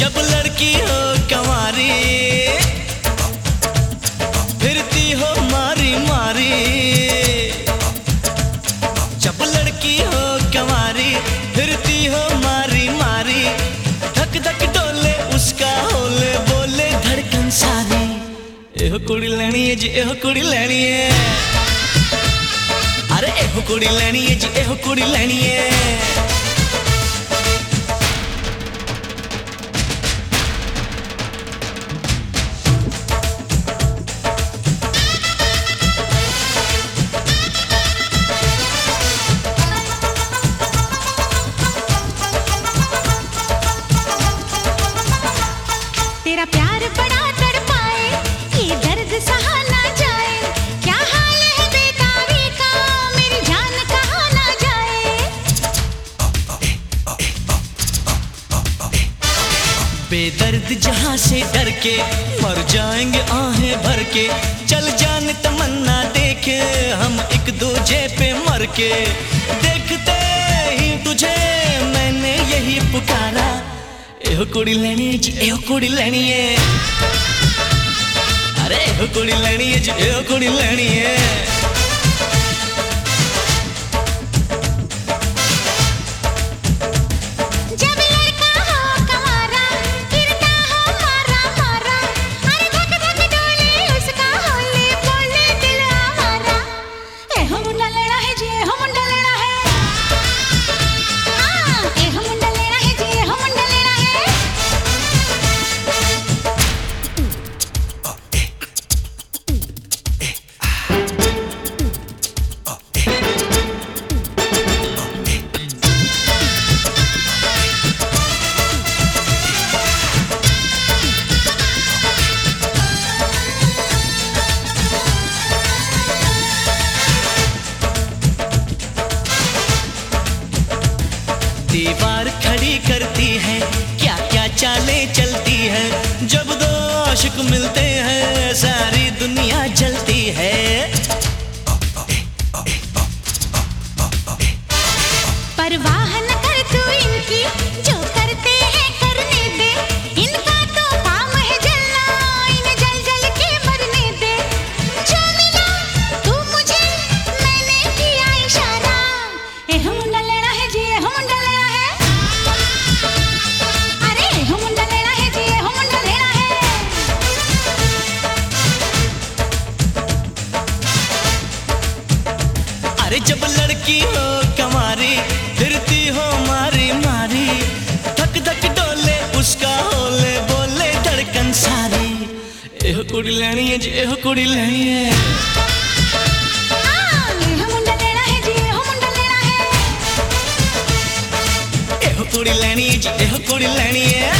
जब लड़की हो कंवारी फिरती हो मारी मारी। जब लड़की हो कंवारी फिरती हो मारी मारी। धक धक डोले उसका होले, बोले धड़कन सारी। एहो कुड़ी लेनी है जी, एहो कुड़ी लेनी है। अरे एहो कुड़ी लेनी है जी, एहो कुड़ी लेनी है। बेदर्द जहाँ से डर के मर जाएँगे आहें भर के चल जान तमन्ना देखे, हम एक दूजे पे मर के देखते ही तुझे मैंने यही पुकारा। एहो कुड़ी लेनी जी, एहो कुड़ी लेनी है। अरे एहो कुड़ी लेनी है जी, एहो कुड़ी लेनी है। करती है क्या क्या चालें चलती है, जब दो आशिक मिलते हैं, सारी दुनिया जलती है। परवाह न कर तू इनकी, जो करते हैं करने दे। इनका तो काम है जलना इन्हें जल जल के मरने दे। जो मिला, तू मुझे, मैंने किया इशारा। अरे जब लड़की हो कमारी फिरती हो मारी मारी। धक धक डोले उसका होले बोले धड़कन सारी। एहो कुड़ी लेनी है जी एहो कुड़ी लेनी है। हाँ है है। कुड़ी लेनी जी एहो कुड़ी लेनी है।